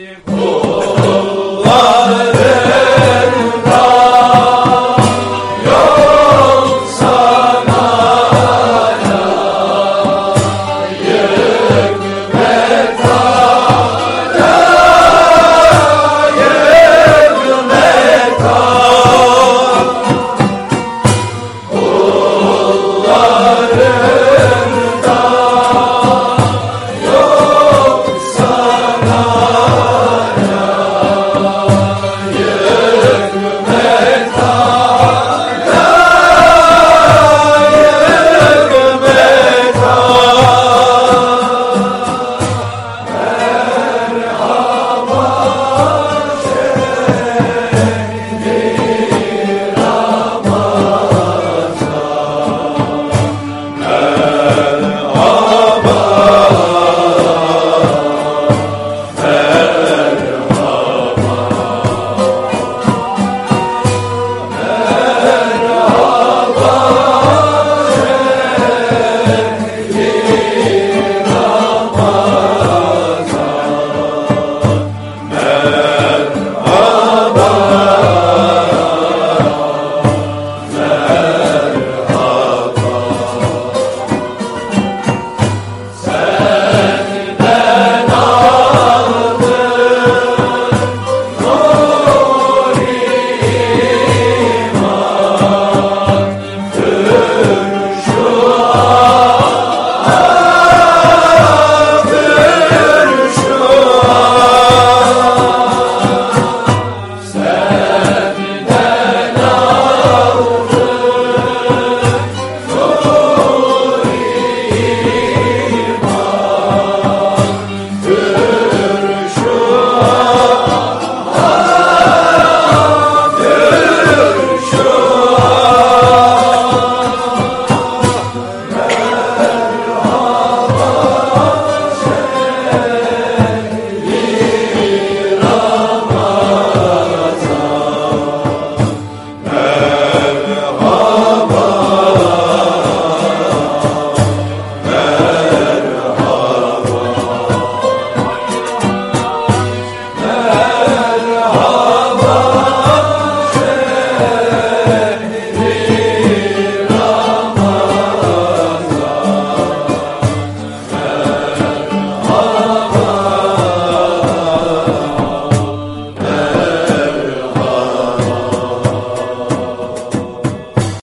Oh